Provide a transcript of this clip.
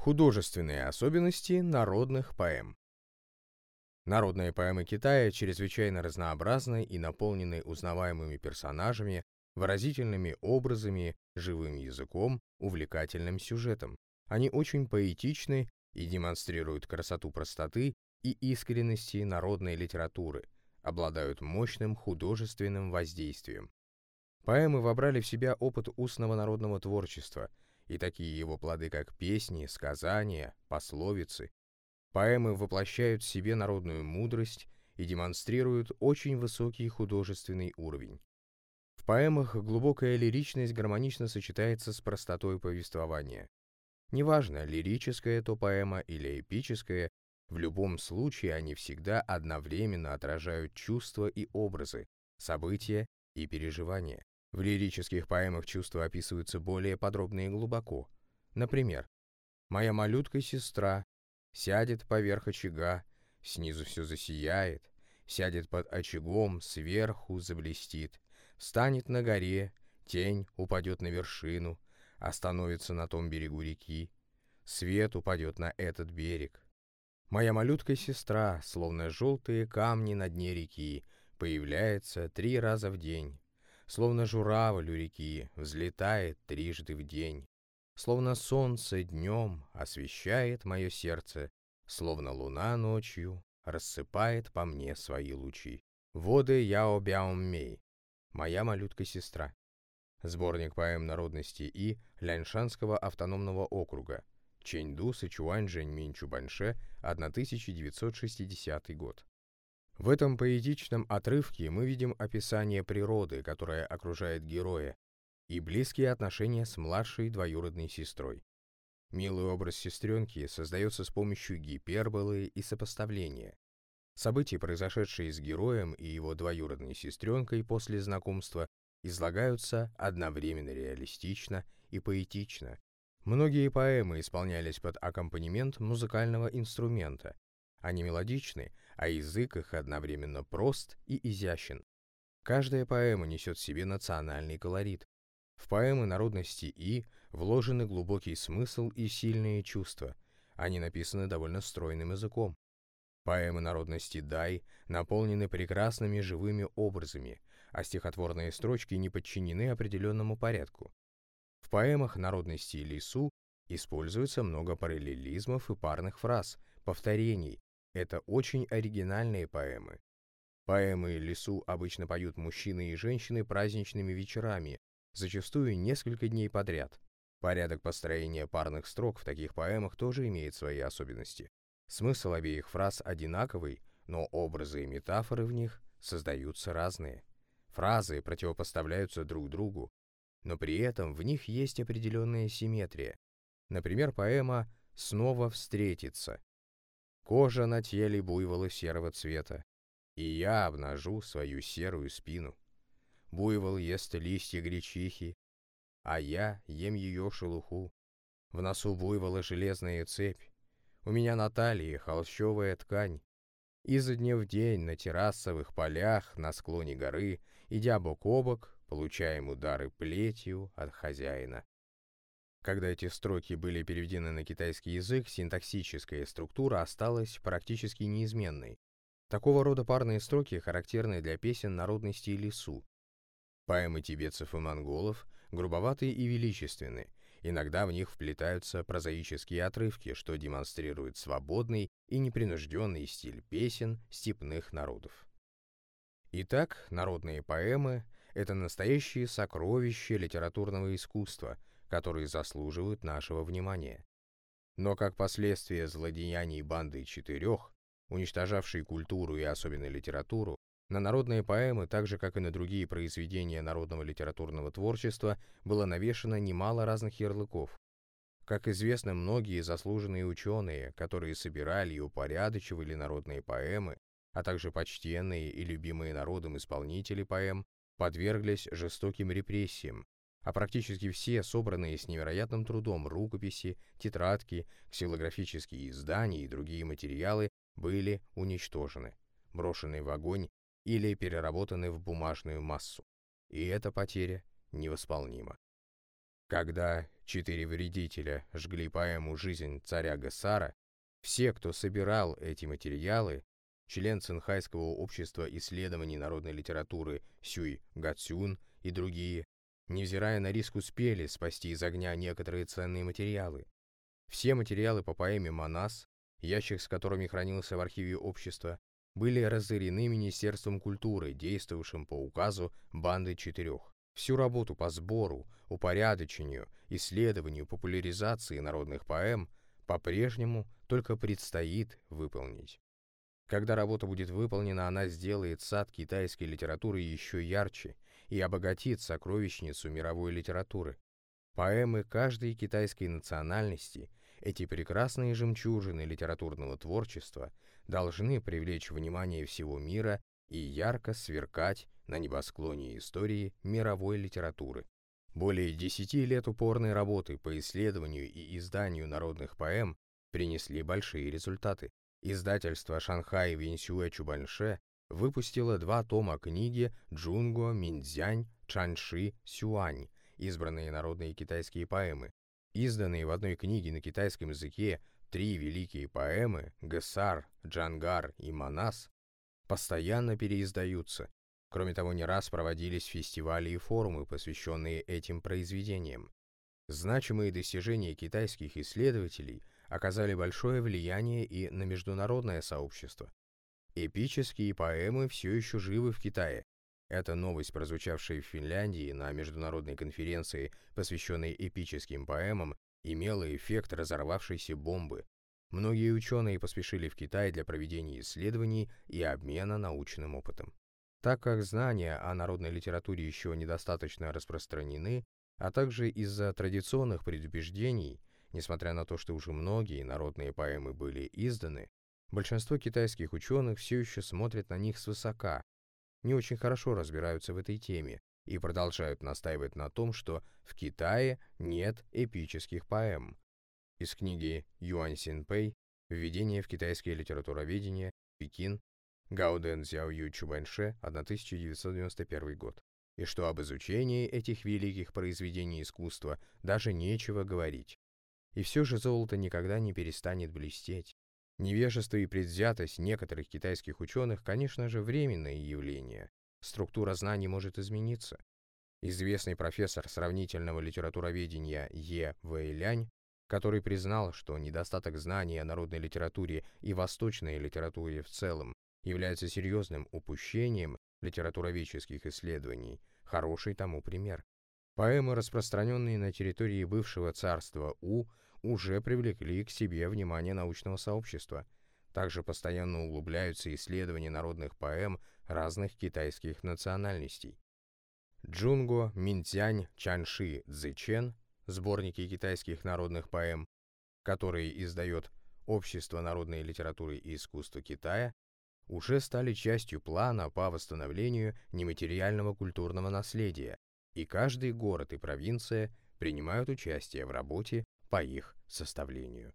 Художественные особенности народных поэм. Народные поэмы Китая чрезвычайно разнообразны и наполнены узнаваемыми персонажами, выразительными образами, живым языком, увлекательным сюжетом. Они очень поэтичны и демонстрируют красоту простоты и искренности народной литературы, обладают мощным художественным воздействием. Поэмы вобрали в себя опыт устного народного творчества, и такие его плоды, как песни, сказания, пословицы. Поэмы воплощают в себе народную мудрость и демонстрируют очень высокий художественный уровень. В поэмах глубокая лиричность гармонично сочетается с простотой повествования. Неважно, лирическая то поэма или эпическая, в любом случае они всегда одновременно отражают чувства и образы, события и переживания. В лирических поэмах чувства описываются более подробно и глубоко. Например, «Моя малютка-сестра сядет поверх очага, снизу все засияет, сядет под очагом, сверху заблестит, встанет на горе, тень упадет на вершину, остановится на том берегу реки, свет упадет на этот берег. Моя малютка-сестра, словно желтые камни на дне реки, появляется три раза в день, Словно журавль у реки взлетает трижды в день, Словно солнце днем освещает мое сердце, Словно луна ночью рассыпает по мне свои лучи. Воды Яо Бяом Мей, моя малютка-сестра. Сборник поэм народности И Ляньшанского автономного округа. Чэньду, Сычуань, Жэньминь, Чубаньше, 1960 год. В этом поэтичном отрывке мы видим описание природы, которая окружает героя, и близкие отношения с младшей двоюродной сестрой. Милый образ сестренки создается с помощью гиперболы и сопоставления. События, произошедшие с героем и его двоюродной сестренкой после знакомства, излагаются одновременно реалистично и поэтично. Многие поэмы исполнялись под аккомпанемент музыкального инструмента. Они мелодичны, а язык их одновременно прост и изящен. Каждая поэма несет в себе национальный колорит. В поэмы народности И вложены глубокий смысл и сильные чувства. Они написаны довольно стройным языком. Поэмы народности Дай наполнены прекрасными живыми образами, а стихотворные строчки не подчинены определенному порядку. В поэмах народности Лису используется много параллелизмов и парных фраз, повторений, это очень оригинальные поэмы. Поэмы лесу обычно поют мужчины и женщины праздничными вечерами, зачастую несколько дней подряд. Порядок построения парных строк в таких поэмах тоже имеет свои особенности. Смысл обеих фраз одинаковый, но образы и метафоры в них создаются разные. Фразы противопоставляются друг другу, но при этом в них есть определенная симметрия. Например, поэма «Снова встретиться» Кожа на теле буйвола серого цвета, и я обнажу свою серую спину. Буйвол ест листья гречихи, а я ем ее шелуху. В носу буйвола железная цепь, у меня на талии холщовая ткань. Изо дня в день на террасовых полях на склоне горы, идя бок о бок, получаем удары плетью от хозяина. Когда эти строки были переведены на китайский язык, синтаксическая структура осталась практически неизменной. Такого рода парные строки характерны для песен народности лесу. Поэмы тибетцев и монголов грубоватые и величественны, иногда в них вплетаются прозаические отрывки, что демонстрирует свободный и непринужденный стиль песен степных народов. Итак, народные поэмы — это настоящие сокровища литературного искусства — которые заслуживают нашего внимания. Но как последствие злодеяний банды четырех, уничтожавшей культуру и особенно литературу, на народные поэмы, так же как и на другие произведения народного литературного творчества, было навешано немало разных ярлыков. Как известно, многие заслуженные ученые, которые собирали и упорядочивали народные поэмы, а также почтенные и любимые народом исполнители поэм, подверглись жестоким репрессиям, а практически все собранные с невероятным трудом рукописи, тетрадки, ксилографические издания и другие материалы были уничтожены, брошены в огонь или переработаны в бумажную массу. И эта потеря невосполнима. Когда четыре вредителя жгли поэму «Жизнь царя Гасара», все, кто собирал эти материалы, член Цинхайского общества исследований народной литературы Сюй Гацюн и другие, невзирая на риск, успели спасти из огня некоторые ценные материалы. Все материалы по поэме «Манас», ящик с которыми хранился в архиве общества, были разорены Министерством культуры, действовавшим по указу банды четырех. Всю работу по сбору, упорядочению, исследованию, популяризации народных поэм по-прежнему только предстоит выполнить. Когда работа будет выполнена, она сделает сад китайской литературы еще ярче и обогатит сокровищницу мировой литературы. Поэмы каждой китайской национальности, эти прекрасные жемчужины литературного творчества, должны привлечь внимание всего мира и ярко сверкать на небосклоне истории мировой литературы. Более десяти лет упорной работы по исследованию и изданию народных поэм принесли большие результаты. Издательство Шанхай Винсюэ Чубаньше выпустило два тома книги Джунго Минцзянь Чанши Сюань «Избранные народные китайские поэмы». Изданные в одной книге на китайском языке три великие поэмы «Гесар», «Джангар» и «Манас» постоянно переиздаются Кроме того, не раз проводились фестивали и форумы, посвященные этим произведениям. Значимые достижения китайских исследователей оказали большое влияние и на международное сообщество. Эпические поэмы все еще живы в Китае. Эта новость, прозвучавшая в Финляндии на международной конференции, посвященной эпическим поэмам, имела эффект разорвавшейся бомбы. Многие ученые поспешили в Китай для проведения исследований и обмена научным опытом. Так как знания о народной литературе еще недостаточно распространены, а также из-за традиционных предубеждений, несмотря на то, что уже многие народные поэмы были изданы, большинство китайских ученых все еще смотрят на них свысока, не очень хорошо разбираются в этой теме и продолжают настаивать на том, что в Китае нет эпических поэм. Из книги Юань Синпэй «Введение в китайское литературоведение. Пекин. Гауден Зяою Чубаньше, 1991 год. И что об изучении этих великих произведений искусства даже нечего говорить. И все же золото никогда не перестанет блестеть. Невежество и предвзятость некоторых китайских ученых, конечно же, временное явление. Структура знаний может измениться. Известный профессор сравнительного литературоведения Е. Вэйлянь, который признал, что недостаток знаний о народной литературе и восточной литературе в целом является серьезным упущением литературоведческих исследований, хороший тому пример. Поэмы, распространенные на территории бывшего царства У, уже привлекли к себе внимание научного сообщества. Также постоянно углубляются исследования народных поэм разных китайских национальностей. Джунго Минтянь Чанши Цзэчен, сборники китайских народных поэм, которые издает Общество народной литературы и искусства Китая, уже стали частью плана по восстановлению нематериального культурного наследия, и каждый город и провинция принимают участие в работе по их составлению.